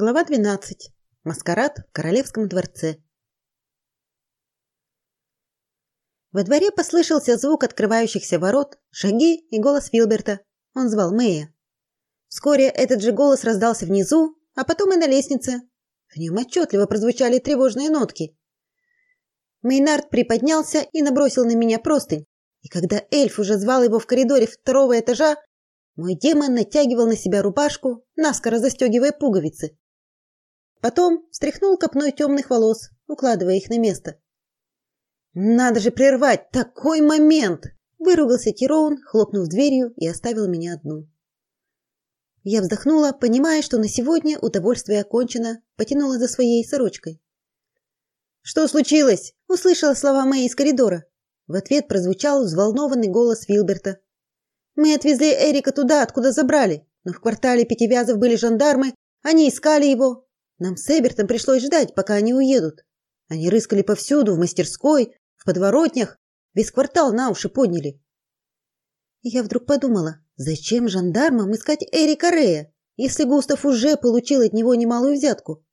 Глава 12. Маскарад в королевском дворце. Во дворе послышался звук открывающихся ворот, шаги и голос Вилберта. Он звал Мэя. Вскоре этот же голос раздался внизу, а потом и на лестнице. В нем отчетливо прозвучали тревожные нотки. Мейнард приподнялся и набросил на меня простынь. И когда эльф уже звал его в коридоре второго этажа, мой демон натягивал на себя рубашку, наскоро застегивая пуговицы. Потом встряхнул копной темных волос, укладывая их на место. Надо же прервать такой момент, выругался Тироун, хлопнув дверью и оставил меня одну. Я вздохнула, понимая, что на сегодня удовольствие окончено, потянула за своей сорочкой. Что случилось? услышала слова Мэй из коридора. В ответ прозвучал взволнованный голос Вилберта. Мы отвезли Эрика туда, откуда забрали, но в квартале Пятивязов были жандармы, они искали его, нам с Эбертом пришлось ждать, пока они уедут. Они рыскали повсюду, в мастерской, в подворотнях, весь квартал на уши подняли. И я вдруг подумала, зачем жандармам искать Эрика Рея, если Густав уже получил от него немалую взятку?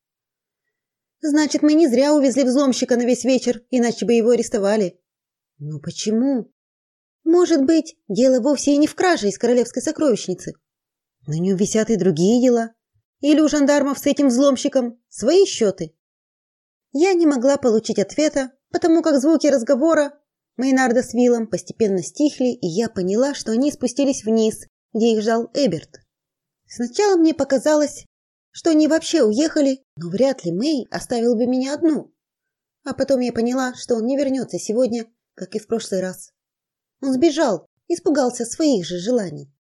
Значит, мы не зря увезли взломщика на весь вечер, иначе бы его арестовали. Но почему? Может быть, дело вовсе и не в краже из королевской сокровищницы. На нем висят и другие дела. Или у жандармов с этим взломщиком свои счеты? Я не могла получить ответа, потому как звуки разговора Мейнарда с Виллом постепенно стихли, и я поняла, что они спустились вниз, где их ждал Эберт. Сначала мне показалось, что они вообще уехали, но вряд ли Мэй оставил бы меня одну. А потом я поняла, что он не вернется сегодня, как и в прошлый раз. Он сбежал, испугался своих же желаний.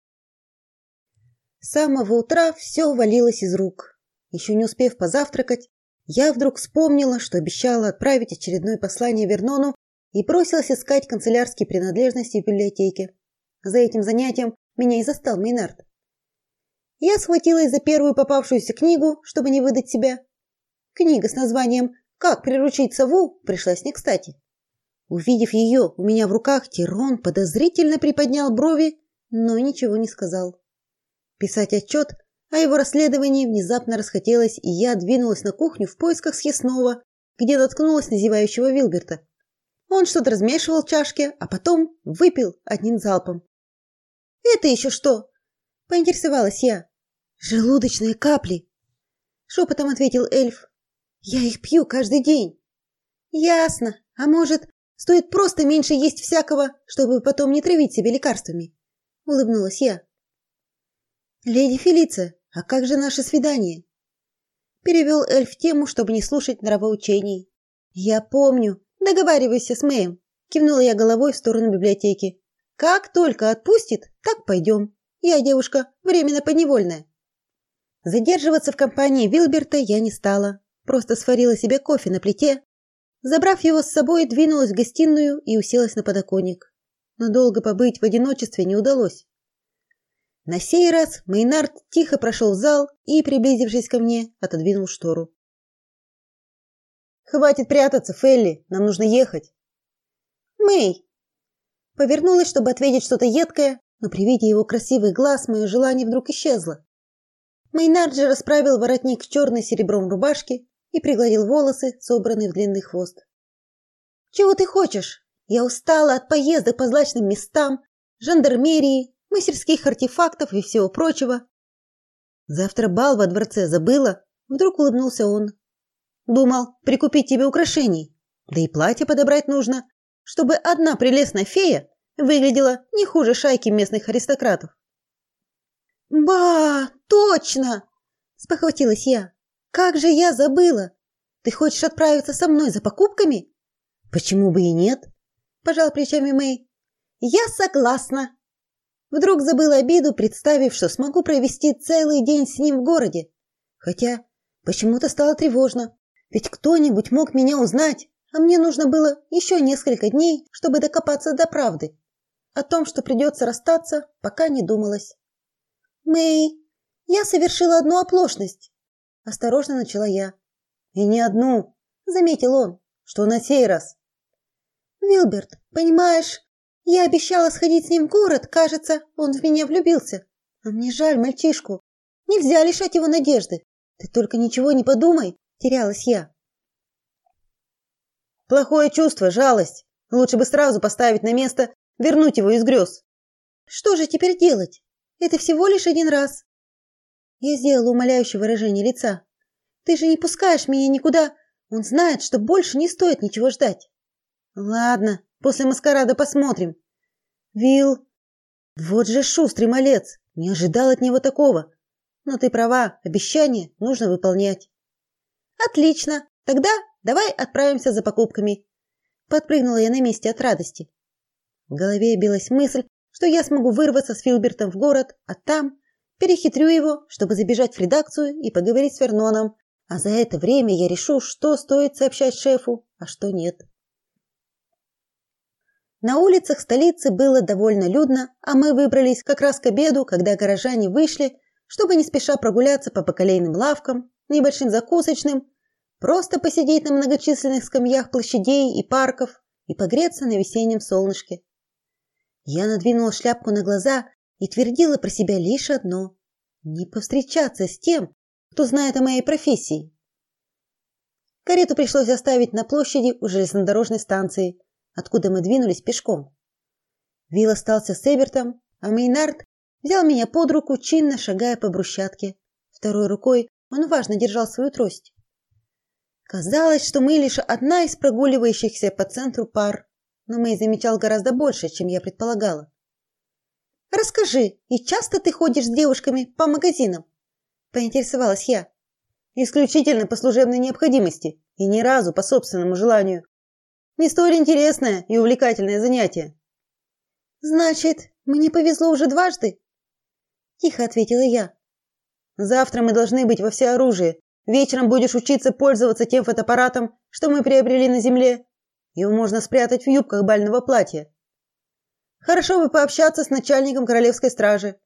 С самого утра все валилось из рук. Еще не успев позавтракать, я вдруг вспомнила, что обещала отправить очередное послание Вернону и бросилась искать канцелярские принадлежности в библиотеке. За этим занятием меня и застал Мейнард. Я схватилась за первую попавшуюся книгу, чтобы не выдать себя. Книга с названием «Как приручить сову» пришлась не кстати. Увидев ее у меня в руках, Тирон подозрительно приподнял брови, но ничего не сказал. Писать отчет о его расследовании внезапно расхотелось, и я двинулась на кухню в поисках съестного, где наткнулась на зевающего Вилберта. Он что-то размешивал в чашке, а потом выпил одним залпом. «Это еще что?» – поинтересовалась я. «Желудочные капли», – шепотом ответил эльф. «Я их пью каждый день». «Ясно. А может, стоит просто меньше есть всякого, чтобы потом не травить себя лекарствами?» – улыбнулась я. Леди Фелиция, а как же наше свидание? Перевел эльф тему, чтобы не слушать нравоучений. Я помню. Договаривайся с Мэем. Кивнула я головой в сторону библиотеки. Как только отпустит, так пойдем. Я девушка временно подневольная. Задерживаться в компании Вилберта я не стала. Просто сварила себе кофе на плите. Забрав его с собой, двинулась в гостиную и уселась на подоконник. Но долго побыть в одиночестве не удалось. На сей раз Мейнард тихо прошел в зал и, приблизившись ко мне, отодвинул штору. Хватит прятаться, Фелли, нам нужно ехать. Мэй повернулась, чтобы ответить что-то едкое, но при виде его красивых глаз мое желание вдруг исчезло. Мейнард же расправил воротник черной серебром рубашки и пригладил волосы, собранные в длинный хвост. Чего ты хочешь? Я устала от поездок по злачным местам, жандармерии мастерских артефактов и всего прочего. Завтра бал во дворце забыла, вдруг улыбнулся он. Думал, прикупить тебе украшений. Да и платье подобрать нужно, чтобы одна прелестная фея выглядела не хуже шайки местных аристократов. Ба, точно, спохватилась я. Как же я забыла? Ты хочешь отправиться со мной за покупками? Почему бы и нет? пожал плечами Мэй. Я согласна, Вдруг забыла обиду, представив, что смогу провести целый день с ним в городе. Хотя почему-то стало тревожно, ведь кто-нибудь мог меня узнать, а мне нужно было еще несколько дней, чтобы докопаться до правды. О том, что придется расстаться, пока не думалось. Мэй, я совершила одну оплошность, осторожно начала я. И не одну, заметил он. Что на сей раз? Вилберт, понимаешь, я обещала сходить с ним в город, кажется, он в меня влюбился. А мне жаль мальчишку. Нельзя лишать его надежды. Ты только ничего не подумай, терялась я. Плохое чувство, жалость. Лучше бы сразу поставить на место, вернуть его из грез. Что же теперь делать? Это всего лишь один раз. Я сделала умоляющее выражение лица. Ты же не пускаешь меня никуда. Он знает, что больше не стоит ничего ждать. Ладно, после маскарада посмотрим. Вил, вот же шустрый малец. Не ожидал от него такого. Но ты права, обещание нужно выполнять. Отлично. Тогда давай отправимся за покупками. Подпрыгнула я на месте от радости. В голове билась мысль, что я смогу вырваться с Филбертом в город, а там перехитрю его, чтобы забежать в редакцию и поговорить с Верноном. А за это время я решу, что стоит сообщать шефу, а что нет. На улицах столицы было довольно людно, а мы выбрались как раз к обеду, когда горожане вышли, чтобы не спеша прогуляться по поколейным лавкам, небольшим закусочным, просто посидеть на многочисленных скамьях площадей и парков и погреться на весеннем солнышке. Я надвинула шляпку на глаза и твердила про себя лишь одно: не повстречаться с тем, кто знает о моей профессии. Карету пришлось оставить на площади у железнодорожной станции, откуда мы двинулись пешком. Вилл остался с Эбертом, а Мейнард взял меня под руку, чинно шагая по брусчатке. Второй рукой он важно держал свою трость. Казалось, что мы лишь одна из прогуливающихся по центру пар, но Мэй замечал гораздо больше, чем я предполагала. Расскажи, и часто ты ходишь с девушками по магазинам? поинтересовалась я. Исключительно по служебной необходимости и ни разу по собственному желанию. Столь интересное и увлекательное занятие. Значит, мне повезло уже дважды? тихо ответила я. Завтра мы должны быть во всеоружии. Вечером будешь учиться пользоваться тем фотоаппаратом, что мы приобрели на земле. Его можно спрятать в юбках бального платья. Хорошо бы пообщаться с начальником королевской стражи.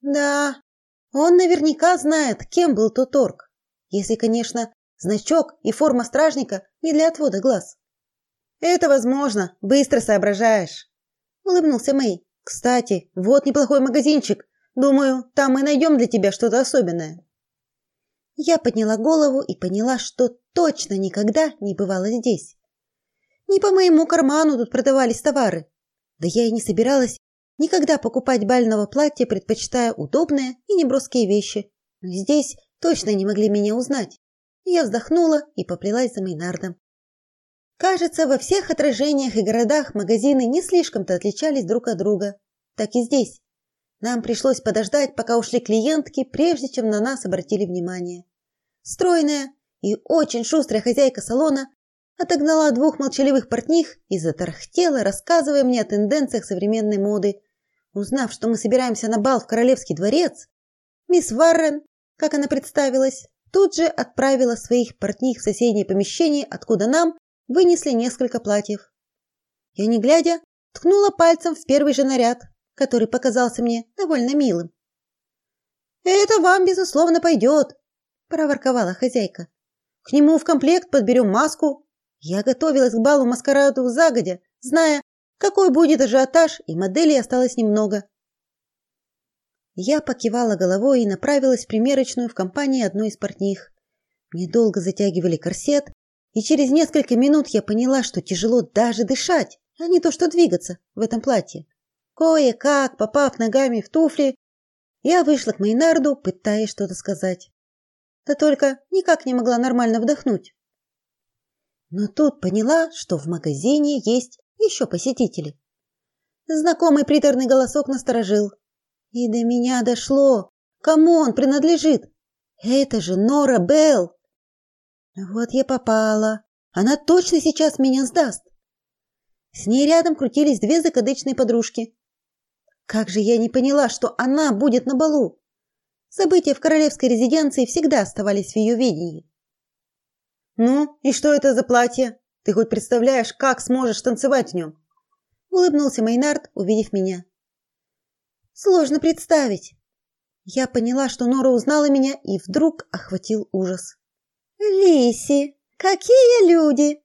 Да, он наверняка знает, кем был тот орк. Если, конечно, значок и форма стражника не для отвода глаз. Это возможно, быстро соображаешь. Улыбнулся Мэй. Кстати, вот неплохой магазинчик. Думаю, там мы найдем для тебя что-то особенное. Я подняла голову и поняла, что точно никогда не бывала здесь. Не по моему карману тут продавались товары. Да я и не собиралась никогда покупать бального платья, предпочитая удобные и неброские вещи. Но здесь точно не могли меня узнать. Я вздохнула и поплелась за Мейнардом. Кажется, во всех отражениях и городах магазины не слишком-то отличались друг от друга. Так и здесь. Нам пришлось подождать, пока ушли клиентки, прежде чем на нас обратили внимание. Стройная и очень шустрая хозяйка салона отогнала двух молчаливых портних и затарахтела, рассказывая мне о тенденциях современной моды. Узнав, что мы собираемся на бал в королевский дворец, мисс Варрен, как она представилась, тут же отправила своих портних в соседнее помещение, откуда нам вынесли несколько платьев. Я, не глядя, ткнула пальцем в первый же наряд, который показался мне довольно милым. «Это вам, безусловно, пойдет», – проворковала хозяйка. «К нему в комплект подберем маску». Я готовилась к балу-маскараду загодя, зная, какой будет ажиотаж, и моделей осталось немного. Я покивала головой и направилась в примерочную в компании одной из портних. Мне долго затягивали корсет, и через несколько минут я поняла, что тяжело даже дышать, а не то что двигаться в этом платье. Кое-как, попав ногами в туфли, я вышла к Мейнарду, пытаясь что-то сказать. Да только никак не могла нормально вдохнуть. Но тут поняла, что в магазине есть еще посетители. Знакомый приторный голосок насторожил. И до меня дошло, кому он принадлежит. Это же Нора Белл. Вот я попала. Она точно сейчас меня сдаст. С ней рядом крутились две закадычные подружки. Как же я не поняла, что она будет на балу. События в королевской резиденции всегда оставались в ее видении. Ну, и что это за платье? Ты хоть представляешь, как сможешь танцевать в нем?» Улыбнулся Мейнард, увидев меня. Сложно представить. Я поняла, что Нора узнала меня, и вдруг охватил ужас. Лиси, какие люди!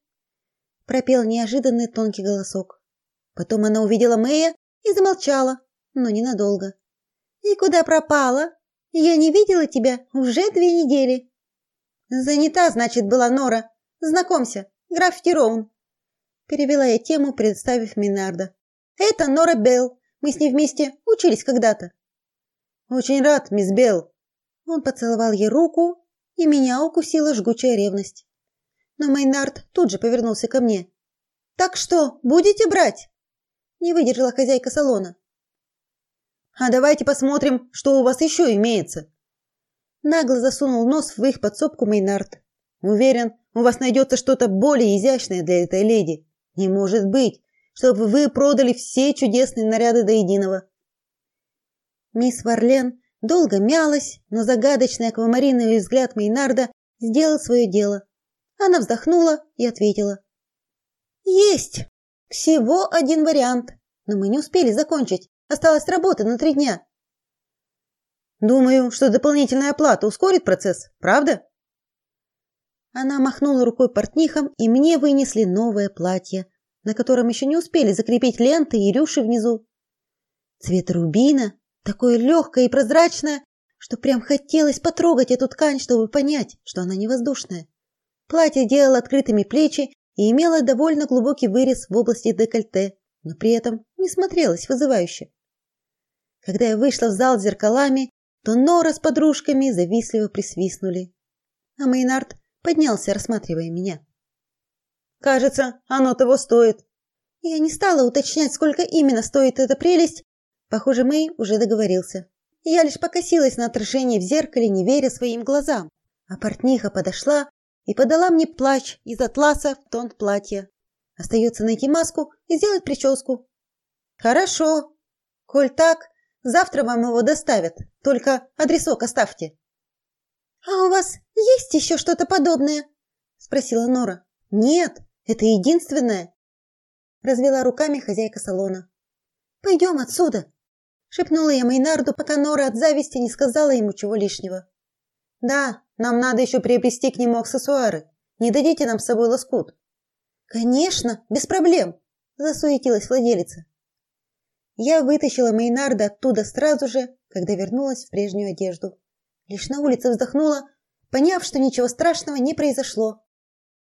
пропел неожиданный тонкий голосок. Потом она увидела Мэя и замолчала, но ненадолго. И куда пропала? Я не видела тебя уже две недели. Занята, значит, была Нора. Знакомься, граф Тироун. Перевела я тему, представив Минарда. Это Нора Белл. Мы с ней вместе учились когда-то. Очень рад, мисс Белл. Он поцеловал ей руку, и меня укусила жгучая ревность. Но Мейнард тут же повернулся ко мне. Так что, будете брать? Не выдержала хозяйка салона. А давайте посмотрим, что у вас еще имеется. Нагло засунул нос в их подсобку Мейнард. Уверен, у вас найдется что-то более изящное для этой леди. Не может быть, чтобы вы продали все чудесные наряды до единого. Мисс Варлен долго мялась, но загадочный аквамариновый взгляд Мейнарда сделал свое дело. Она вздохнула и ответила: "Есть. Всего один вариант, но мы не успели закончить. Осталась работа на три дня". Думаю, что дополнительная оплата ускорит процесс, правда? Она махнула рукой портнихам, и мне вынесли новое платье, на котором еще не успели закрепить ленты и рюши внизу. Цвет рубина, такое легкое и прозрачное, что прям хотелось потрогать эту ткань, чтобы понять, что она не воздушная. Платье делало открытыми плечи и имело довольно глубокий вырез в области декольте, но при этом не смотрелось вызывающе. Когда я вышла в зал с зеркалами, то Нора с подружками завистливо присвистнули. А Мейнард поднялся, рассматривая меня. Кажется, оно того стоит. Я не стала уточнять, сколько именно стоит эта прелесть. Похоже, Мэй уже договорился. Я лишь покосилась на отражение в зеркале, не веря своим глазам. А портниха подошла и подала мне плащ из атласа в тон платья. Остается найти маску и сделать прическу. Хорошо. Коль так, завтра вам его доставят. Только адресок оставьте. А у вас есть еще что-то подобное? спросила Нора. Нет, это единственное, развела руками хозяйка салона. Пойдем отсюда, шепнула я Мейнарду, пока Нора от зависти не сказала ему чего лишнего. Да, нам надо еще приобрести к нему аксессуары. Не дадите нам с собой лоскут? Конечно, без проблем, засуетилась владелица. Я вытащила Мейнарда оттуда сразу же, когда вернулась в прежнюю одежду. Лишь на улице вздохнула, поняв, что ничего страшного не произошло.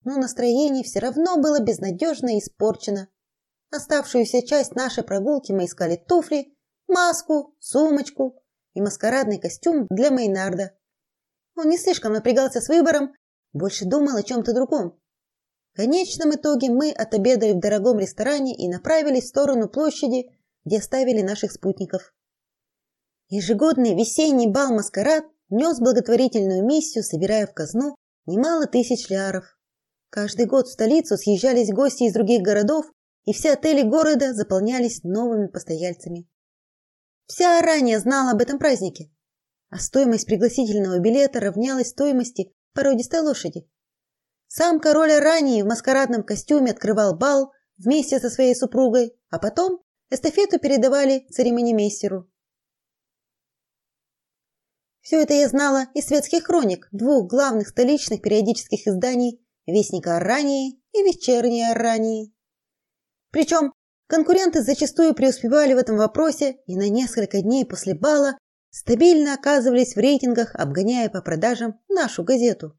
Но настроение все равно было безнадежно испорчено. Оставшуюся часть нашей прогулки мы искали туфли, маску, сумочку и маскарадный костюм для Мейнарда. Он не слишком напрягался с выбором, больше думал о чем то другом. В конечном итоге мы отобедали в дорогом ресторане и направились в сторону площади, где оставили наших спутников. Ежегодный весенний бал-маскарад нес благотворительную миссию, собирая в казну немало тысяч ляров. Каждый год в столицу съезжались гости из других городов, и все отели города заполнялись новыми постояльцами. Вся ранее знала об этом празднике, а стоимость пригласительного билета равнялась стоимости породистой лошади. Сам король ранее в маскарадном костюме открывал бал вместе со своей супругой, а потом эстафету передавали церемонимейстеру. Все это я знала из светских хроник двух главных столичных периодических изданий Вестника Арании и Вечерней Арании. Причем конкуренты зачастую преуспевали в этом вопросе и на несколько дней после бала стабильно оказывались в рейтингах, обгоняя по продажам нашу газету.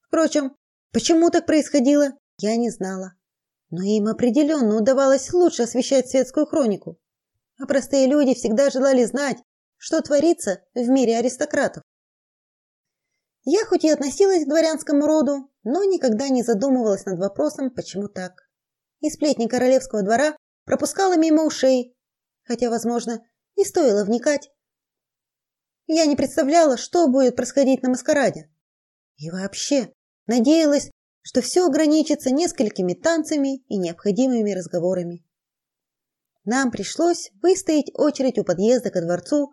Впрочем, почему так происходило, я не знала. Но им определенно удавалось лучше освещать светскую хронику. А простые люди всегда желали знать, что творится в мире аристократов. Я хоть и относилась к дворянскому роду, но никогда не задумывалась над вопросом, почему так. И сплетни королевского двора пропускала мимо ушей, хотя, возможно, не стоило вникать. Я не представляла, что будет происходить на маскараде. И вообще, надеялась, что все ограничится несколькими танцами и необходимыми разговорами. Нам пришлось выстоять очередь у подъезда ко дворцу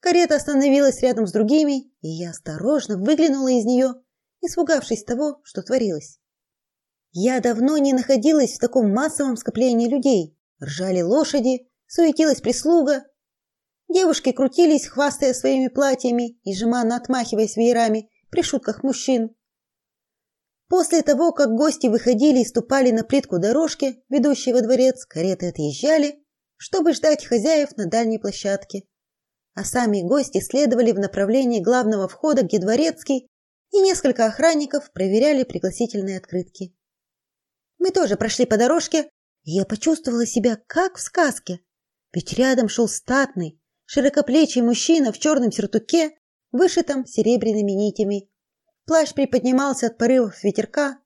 Карета остановилась рядом с другими, и я осторожно выглянула из нее, испугавшись того, что творилось. Я давно не находилась в таком массовом скоплении людей. Ржали лошади, суетилась прислуга. Девушки крутились, хвастая своими платьями и жеманно отмахиваясь веерами при шутках мужчин. После того, как гости выходили и ступали на плитку дорожки, ведущей во дворец, кареты отъезжали, чтобы ждать хозяев на дальней площадке а сами гости следовали в направлении главного входа, где дворецкий и несколько охранников проверяли пригласительные открытки. Мы тоже прошли по дорожке, я почувствовала себя как в сказке. Ведь рядом шел статный, широкоплечий мужчина в черном сюртуке, вышитом серебряными нитями. Плащ приподнимался от порывов ветерка,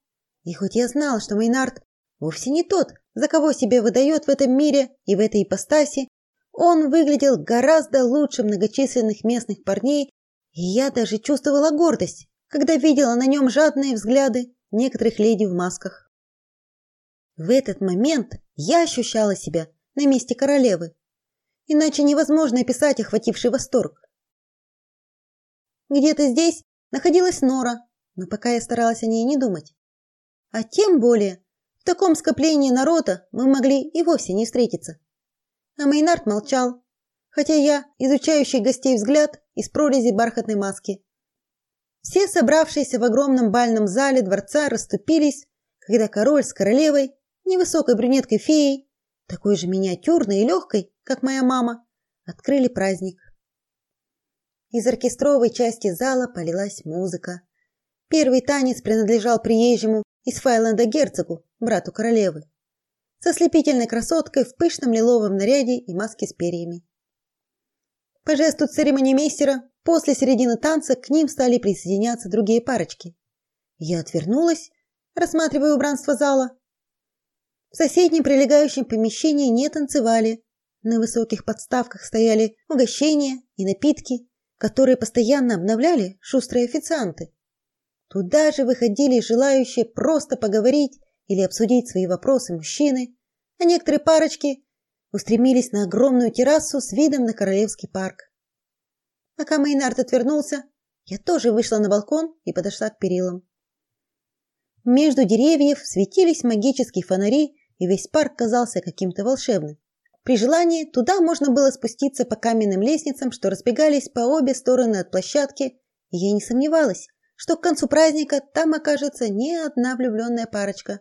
и хоть я знал, что Мейнард вовсе не тот, за кого себя выдает в этом мире и в этой ипостаси, он выглядел гораздо лучше многочисленных местных парней, и я даже чувствовала гордость, когда видела на нем жадные взгляды некоторых леди в масках. В этот момент я ощущала себя на месте королевы. Иначе невозможно описать охвативший восторг. Где-то здесь находилась Нора, но пока я старалась о ней не думать. А тем более в таком скоплении народа мы могли и вовсе не встретиться. А Мейнард молчал, хотя я, изучающий гостей взгляд из прорези бархатной маски. Все собравшиеся в огромном бальном зале дворца расступились, когда король с королевой, невысокой брюнеткой феей, такой же миниатюрной и легкой, как моя мама, открыли праздник. Из оркестровой части зала полилась музыка. Первый танец принадлежал приезжему из Файленда герцогу, брату королевы со слепительной красоткой в пышном лиловом наряде и маске с перьями. По жесту церемонимейстера, после середины танца к ним стали присоединяться другие парочки. Я отвернулась, рассматривая убранство зала. В соседнем прилегающем помещении не танцевали. На высоких подставках стояли угощения и напитки, которые постоянно обновляли шустрые официанты. Туда же выходили желающие просто поговорить или обсудить свои вопросы мужчины, а некоторые парочки устремились на огромную террасу с видом на Королевский парк. Пока Мейнард отвернулся, я тоже вышла на балкон и подошла к перилам. Между деревьев светились магические фонари, и весь парк казался каким-то волшебным. При желании туда можно было спуститься по каменным лестницам, что разбегались по обе стороны от площадки, и я не сомневалась, что к концу праздника там окажется не одна влюбленная парочка.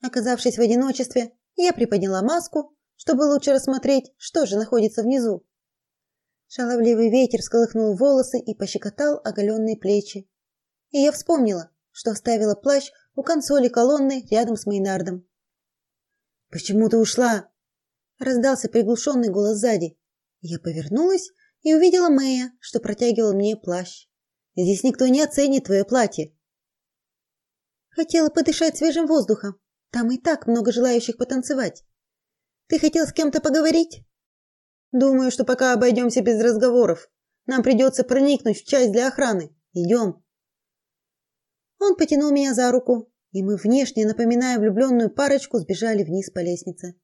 Оказавшись в одиночестве, я приподняла маску, чтобы лучше рассмотреть, что же находится внизу. Шаловливый ветер сколыхнул волосы и пощекотал оголенные плечи. И я вспомнила, что оставила плащ у консоли колонны рядом с Мейнардом. «Почему ты ушла?» Раздался приглушенный голос сзади. Я повернулась и увидела Мэя, что протягивал мне плащ. «Здесь никто не оценит твое платье». Хотела подышать свежим воздухом, там и так много желающих потанцевать. Ты хотел с кем-то поговорить? Думаю, что пока обойдемся без разговоров. Нам придется проникнуть в часть для охраны. Идем. Он потянул меня за руку, и мы внешне, напоминая влюбленную парочку, сбежали вниз по лестнице.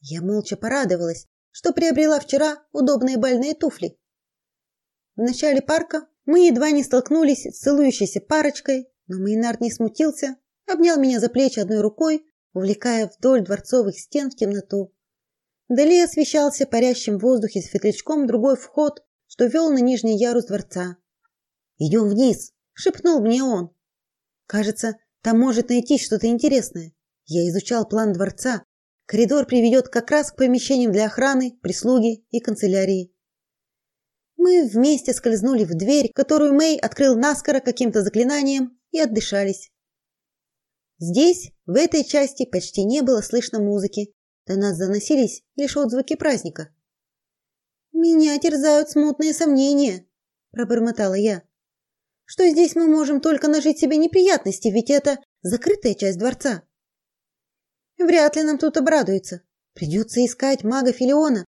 Я молча порадовалась, что приобрела вчера удобные бальные туфли. В начале парка мы едва не столкнулись с целующейся парочкой, но Мейнард не смутился, обнял меня за плечи одной рукой, увлекая вдоль дворцовых стен в темноту. Вдали освещался парящим в воздухе светлячком другой вход, что вел на нижний ярус дворца. «Идем вниз!» – шепнул мне он. «Кажется, там может найти что-то интересное. Я изучал план дворца. Коридор приведет как раз к помещениям для охраны, прислуги и канцелярии. Мы вместе скользнули в дверь, которую Мэй открыл наскоро каким-то заклинанием, и отдышались. Здесь, в этой части, почти не было слышно музыки. До нас заносились лишь отзвуки праздника. Меня терзают смутные сомнения, пробормотала я. Что здесь мы можем только нажить себе неприятности, ведь это закрытая часть дворца. Вряд ли нам тут обрадуется. Придется искать мага Филиона,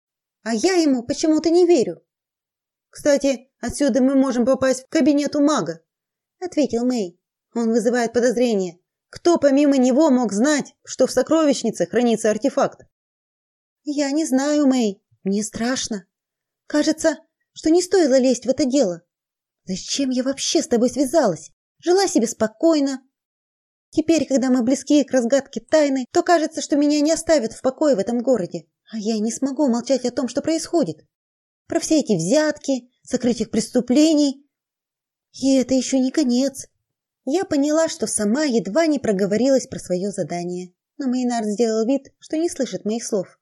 а я ему почему-то не верю. Кстати, отсюда мы можем попасть в кабинет у мага, ответил Мэй. Он вызывает подозрения. Кто помимо него мог знать, что в сокровищнице хранится артефакт? Я не знаю, Мэй. Мне страшно. Кажется, что не стоило лезть в это дело. Зачем я вообще с тобой связалась? Жила себе спокойно. Теперь, когда мы близки к разгадке тайны, то кажется, что меня не оставят в покое в этом городе. А я не смогу молчать о том, что происходит. Про все эти взятки, сокрытых преступлений. И это еще не конец. Я поняла, что сама едва не проговорилась про свое задание, но Мейнард сделал вид, что не слышит моих слов.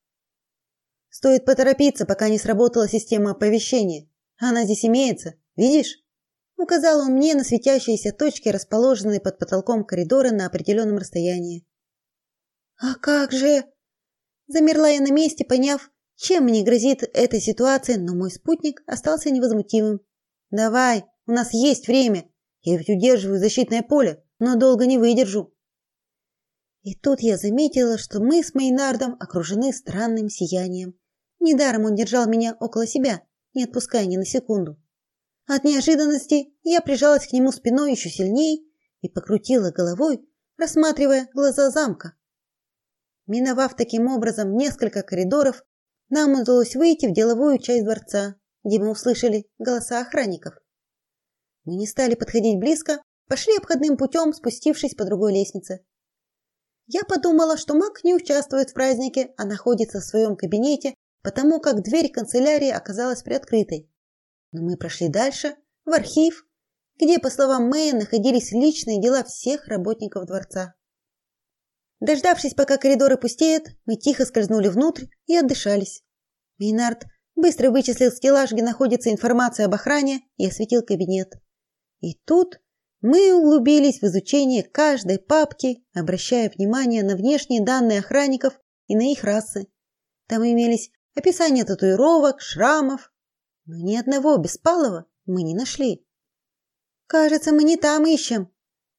Стоит поторопиться, пока не сработала система оповещения. Она здесь имеется, видишь? Указал он мне на светящиеся точки, расположенные под потолком коридора на определенном расстоянии. А как же? Замерла я на месте, поняв, чем мне грозит эта ситуация, но мой спутник остался невозмутимым. Давай, у нас есть время. Я ведь удерживаю защитное поле, но долго не выдержу. И тут я заметила, что мы с Мейнардом окружены странным сиянием. Недаром он держал меня около себя, не отпуская ни на секунду. От неожиданности я прижалась к нему спиной еще сильнее и покрутила головой, рассматривая глаза замка. Миновав таким образом несколько коридоров, нам удалось выйти в деловую часть дворца, где мы услышали голоса охранников. Мы не стали подходить близко, пошли обходным путем, спустившись по другой лестнице. Я подумала, что Мак не участвует в празднике, а находится в своем кабинете, потому как дверь канцелярии оказалась приоткрытой. Но мы прошли дальше, в архив, где, по словам Мэя, находились личные дела всех работников дворца. Дождавшись, пока коридоры пустеют, мы тихо скользнули внутрь и отдышались. Мейнард быстро вычислил стеллаж, где находится информация об охране, и осветил кабинет. И тут мы углубились в изучение каждой папки, обращая внимание на внешние данные охранников и на их расы. Там имелись описания татуировок, шрамов, но ни одного беспалого мы не нашли. Кажется, мы не там ищем.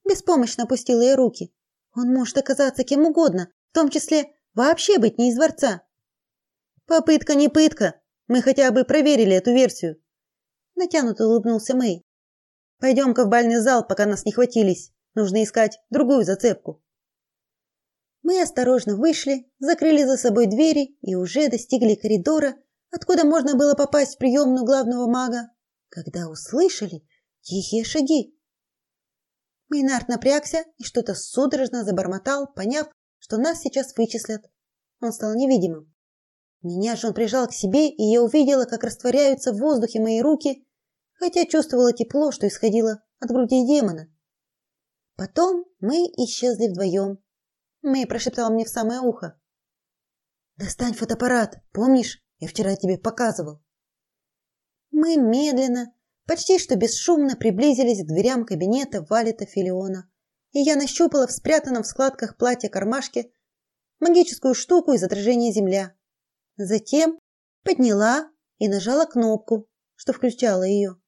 Беспомощно опустила я руки. Он может оказаться кем угодно, в том числе вообще быть не из дворца. Попытка не пытка. Мы хотя бы проверили эту версию. Натянуто улыбнулся Мэй. Пойдем-ка в бальный зал, пока нас не хватились. Нужно искать другую зацепку. Мы осторожно вышли, закрыли за собой двери и уже достигли коридора, откуда можно было попасть в приемную главного мага, когда услышали тихие шаги. Мейнард напрягся и что-то судорожно забормотал, поняв, что нас сейчас вычислят. Он стал невидимым. Меня же он прижал к себе, и я увидела, как растворяются в воздухе мои руки, хотя чувствовала тепло, что исходило от груди демона. Потом мы исчезли вдвоем. Мэй прошептала мне в самое ухо. «Достань фотоаппарат, помнишь? Я вчера тебе показывал». Мы медленно, почти что бесшумно приблизились к дверям кабинета Валета Филиона, и я нащупала в спрятанном в складках платья кармашке магическую штуку из отражения земля. Затем подняла и нажала кнопку, что включало ее.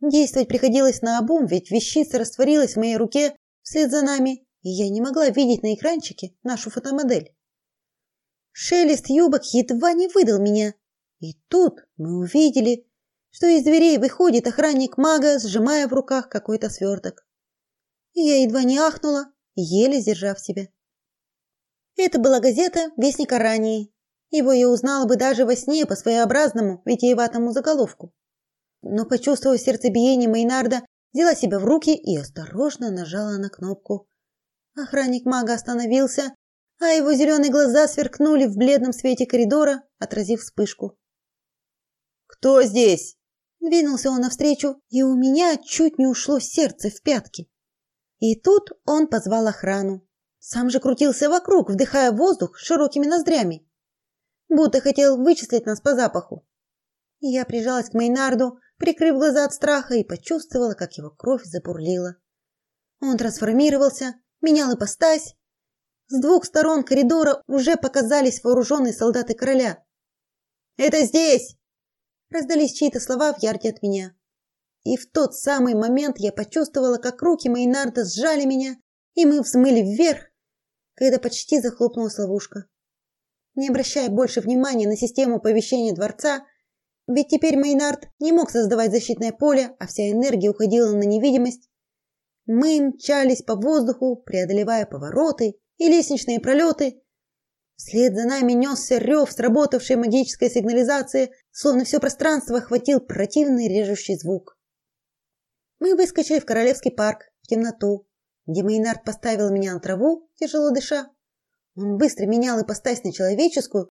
Действовать приходилось наобум, ведь вещица растворилась в моей руке вслед за нами, и я не могла видеть на экранчике нашу фотомодель. Шелест юбок едва не выдал меня, и тут мы увидели что из дверей выходит охранник мага, сжимая в руках какой-то сверток. Я едва не ахнула, еле сдержав себя. Это была газета Вестник Арании. Его я узнала бы даже во сне по своеобразному, витиеватому заголовку. Но, почувствовав сердцебиение Мейнарда, взяла себя в руки и осторожно нажала на кнопку. Охранник мага остановился, а его зеленые глаза сверкнули в бледном свете коридора, отразив вспышку. «Кто здесь?» Двинулся он навстречу, и у меня чуть не ушло сердце в пятки. И тут он позвал охрану. Сам же крутился вокруг, вдыхая воздух широкими ноздрями, будто хотел вычислить нас по запаху. Я прижалась к Мейнарду, прикрыв глаза от страха и почувствовала, как его кровь забурлила. Он трансформировался, менял ипостась. С двух сторон коридора уже показались вооруженные солдаты короля. "Это здесь!" раздались чьи-то слова в ярде от меня. И в тот самый момент я почувствовала, как руки Мейнарда сжали меня, и мы взмыли вверх, когда почти захлопнулась ловушка. Не обращая больше внимания на систему оповещения дворца, ведь теперь Мейнард не мог создавать защитное поле, а вся энергия уходила на невидимость, мы мчались по воздуху, преодолевая повороты и лестничные пролеты, Вслед за нами несся рев сработавшей магической сигнализации, словно все пространство охватил противный режущий звук. Мы выскочили в Королевский парк, в темноту, где Мейнард поставил меня на траву, тяжело дыша. Он быстро менял ипостась на человеческую,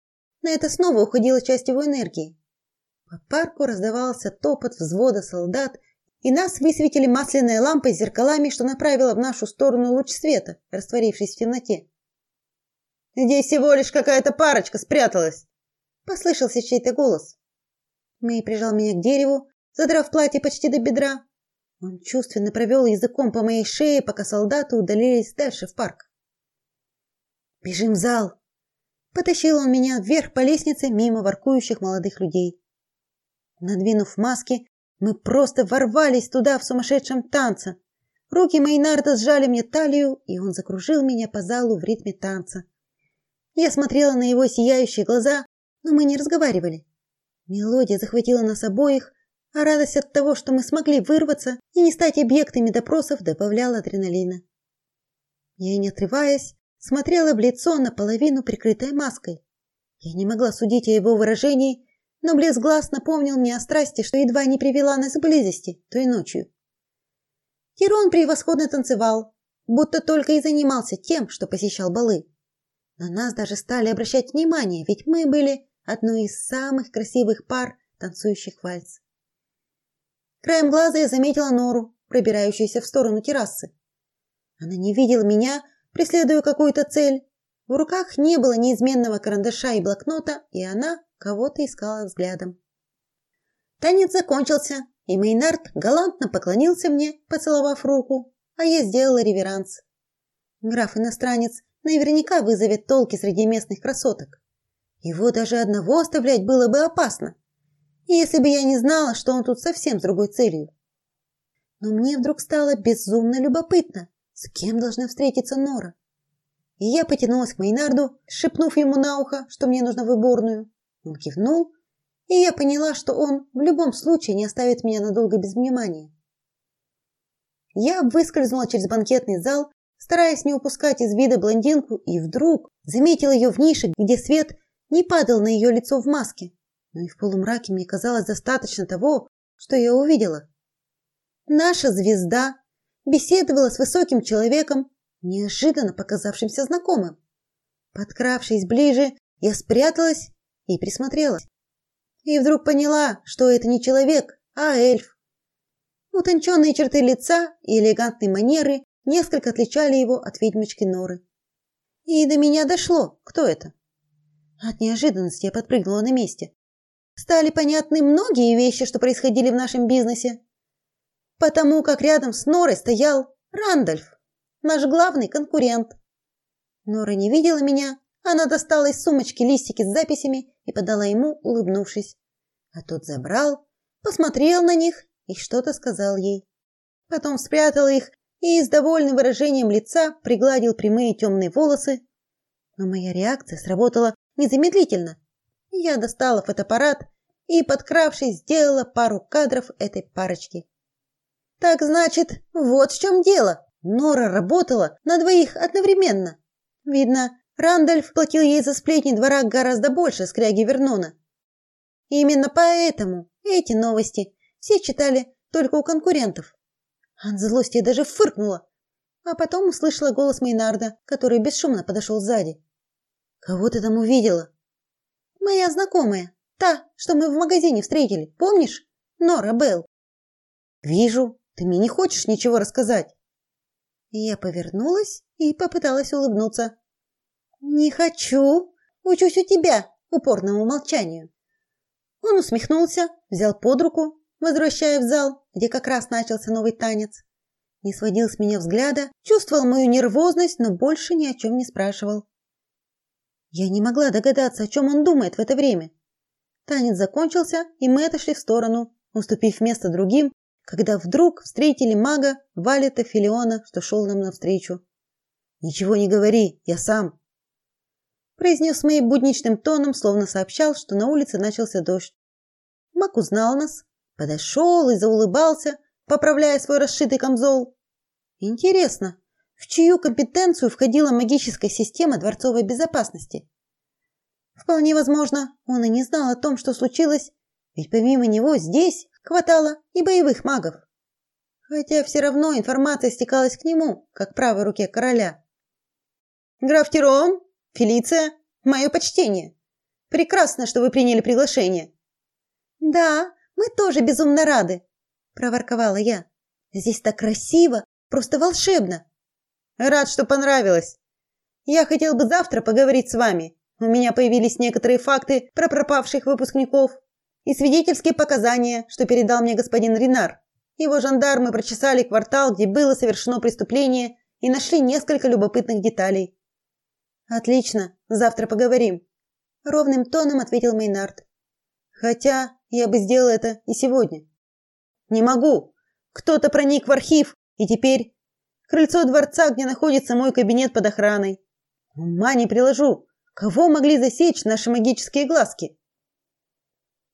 на это снова уходила часть его энергии. По парку раздавался топот взвода солдат, и нас высветили масляной лампой с зеркалами, что направила в нашу сторону луч света, растворившись в темноте. Здесь всего лишь какая-то парочка спряталась, послышался чей-то голос. Мэй прижал меня к дереву, задрав платье почти до бедра, Он чувственно провел языком по моей шее, пока солдаты удалились дальше в парк. Бежим в зал. Потащил он меня вверх по лестнице мимо воркующих молодых людей. Надвинув маски, мы просто ворвались туда в сумасшедшем танце. Руки Мейнарда сжали мне талию, и он закружил меня по залу в ритме танца. Я смотрела на его сияющие глаза, но мы не разговаривали. Мелодия захватила нас обоих, а радость от того, что мы смогли вырваться и не стать объектами допросов, добавляла адреналина. Я, не отрываясь, смотрела в лицо наполовину прикрытой маской. Я не могла судить о его выражении, но блеск глаз напомнил мне о страсти, что едва не привела нас к близости той ночью. Кирон превосходно танцевал, будто только и занимался тем, что посещал балы. На нас даже стали обращать внимание, ведь мы были одной из самых красивых пар, танцующих вальс. Краем глаза я заметила Нору, пробирающуюся в сторону террасы. Она не видела меня, преследуя какую-то цель. В руках не было неизменного карандаша и блокнота, и она кого-то искала взглядом. Танец закончился, и Мейнард галантно поклонился мне, поцеловав руку, а я сделала реверанс. Граф-иностранец наверняка вызовет толки среди местных красоток. Его даже одного оставлять было бы опасно, если бы я не знала, что он тут совсем с другой целью. Но мне вдруг стало безумно любопытно, с кем должна встретиться Нора. И я потянулась к Мейнарду, шепнув ему на ухо, что мне нужно в уборную. Он кивнул, и я поняла, что он в любом случае не оставит меня надолго без внимания. Я выскользнула через банкетный зал, стараясь не упускать из вида блондинку, и вдруг заметила ее в нише, где свет не падал на ее лицо в маске. Но и в полумраке мне казалось достаточно того, что я увидела. Наша звезда беседовала с высоким человеком, неожиданно показавшимся знакомым. Подкравшись ближе, я спряталась и присмотрелась. И вдруг поняла, что это не человек, а эльф. Утонченные черты лица и элегантные манеры несколько отличали его от ведьмочки Норы. И до меня дошло, кто это. От неожиданности я подпрыгнула на месте. Стали понятны многие вещи, что происходили в нашем бизнесе. Потому как рядом с Норой стоял Рандольф, наш главный конкурент. Нора не видела меня, она достала из сумочки листики с записями и подала ему, улыбнувшись. А тот забрал, посмотрел на них и что-то сказал ей. Потом спрятал их и с довольным выражением лица пригладил прямые темные волосы. Но моя реакция сработала незамедлительно. Я достала фотоаппарат и, подкравшись, сделала пару кадров этой парочки. Так значит, вот в чем дело. Нора работала на двоих одновременно. Видно, Рандольф платил ей за сплетни двора гораздо больше скряги Вернона. Именно поэтому эти новости все читали только у конкурентов. От злости даже фыркнула, а потом услышала голос Мейнарда, который бесшумно подошел сзади. Кого ты там увидела? Моя знакомая, та, что мы в магазине встретили, помнишь? Нора Белл. Вижу, ты мне не хочешь ничего рассказать. Я повернулась и попыталась улыбнуться. Не хочу. Учусь у тебя упорному молчанию. Он усмехнулся, взял под руку, возвращая в зал, где как раз начался новый танец. Не сводил с меня взгляда, чувствовал мою нервозность, но больше ни о чем не спрашивал. Я не могла догадаться, о чем он думает в это время. Танец закончился, и мы отошли в сторону, уступив место другим, когда вдруг встретили мага Валета Филиона, что шел нам навстречу. Ничего не говори, я сам, произнес моим будничным тоном, словно сообщал, что на улице начался дождь. Мак узнал нас, подошел и заулыбался, поправляя свой расшитый камзол. Интересно, в чью компетенцию входила магическая система дворцовой безопасности? Вполне возможно, он и не знал о том, что случилось, ведь помимо него здесь хватало и боевых магов. Хотя все равно информация стекалась к нему, как правой руке короля. Граф Тирон, Фелиция, мое почтение. Прекрасно, что вы приняли приглашение. Да, мы тоже безумно рады, проворковала я. Здесь так красиво, просто волшебно. Рад, что понравилось. Я хотел бы завтра поговорить с вами. У меня появились некоторые факты про пропавших выпускников и свидетельские показания, что передал мне господин Ринар. Его жандармы прочесали квартал, где было совершено преступление, и нашли несколько любопытных деталей. Отлично, завтра поговорим, ровным тоном ответил Мейнард. Хотя я бы сделал это и сегодня. Не могу. Кто-то проник в архив, и теперь крыльцо дворца, где находится мой кабинет под охраной. Ума не приложу. Кого могли засечь наши магические глазки?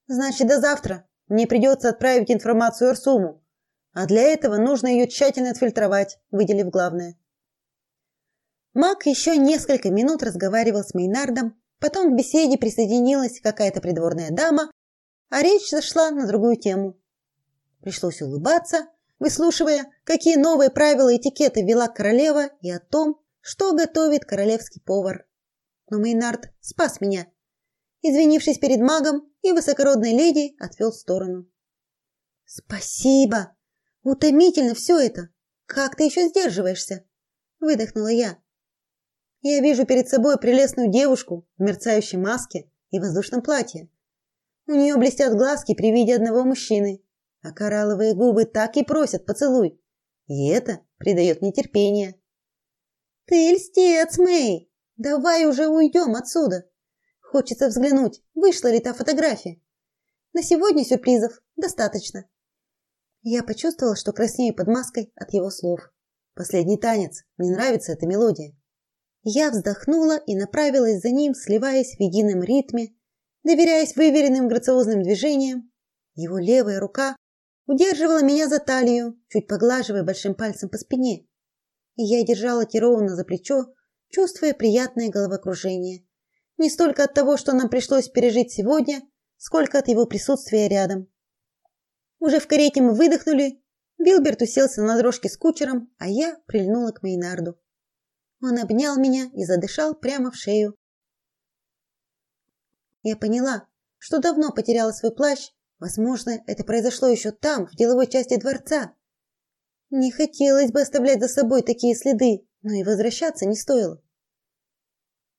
Значит, до завтра мне придется отправить информацию Арсуму, а для этого нужно ее тщательно отфильтровать, выделив главное. Мак еще несколько минут разговаривал с Мейнардом, потом к беседе присоединилась какая-то придворная дама, а речь зашла на другую тему. Пришлось улыбаться, выслушивая, какие новые правила этикета ввела королева и о том, что готовит королевский повар. Но Мейнард спас меня. Извинившись перед магом, и высокородной леди отвел в сторону. Спасибо. Утомительно все это. Как ты еще сдерживаешься? выдохнула я. Я вижу перед собой прелестную девушку в мерцающей маске и воздушном платье. У нее блестят глазки при виде одного мужчины, а коралловые губы так и просят поцелуй. И это придает мне терпение. Ты льстец, Мэй. Давай уже уйдем отсюда. Хочется взглянуть, вышла ли та фотография. На сегодня сюрпризов достаточно. Я почувствовала, что краснею под маской от его слов. Последний танец. Мне нравится эта мелодия. Я вздохнула и направилась за ним, сливаясь в едином ритме, доверяясь выверенным грациозным движениям. Его левая рука удерживала меня за талию, чуть поглаживая большим пальцем по спине. И я держала Тироуна за плечо, чувствуя приятное головокружение. Не столько от того, что нам пришлось пережить сегодня, сколько от его присутствия рядом. Уже в карете мы выдохнули. Билберт уселся на дрожке с кучером, а я прильнула к Мейнарду. Он обнял меня и задышал прямо в шею. Я поняла, что давно потеряла свой плащ. Возможно, это произошло еще там, в деловой части дворца. Не хотелось бы оставлять за собой такие следы, но и возвращаться не стоило.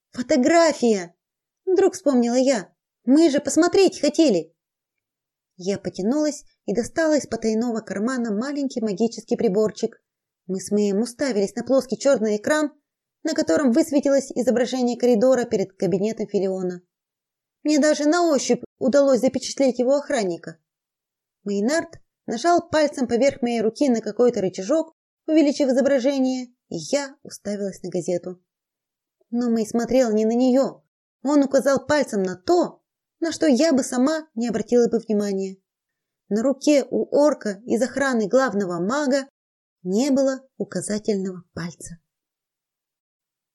Фотография, вдруг вспомнила я. Мы же посмотреть хотели. Я потянулась и достала из потайного кармана маленький магический приборчик. Мы с Мэем уставились на плоский черный экран, на котором высветилось изображение коридора перед кабинетом Филиона. Мне даже на ощупь удалось запечатлеть его охранника. Мейнард нажал пальцем поверх моей руки на какой-то рычажок, увеличив изображение, и я уставилась на газету. Но Мэй смотрел не на нее. Он указал пальцем на то, на что я бы сама не обратила бы внимания. На руке у орка из охраны главного мага не было указательного пальца.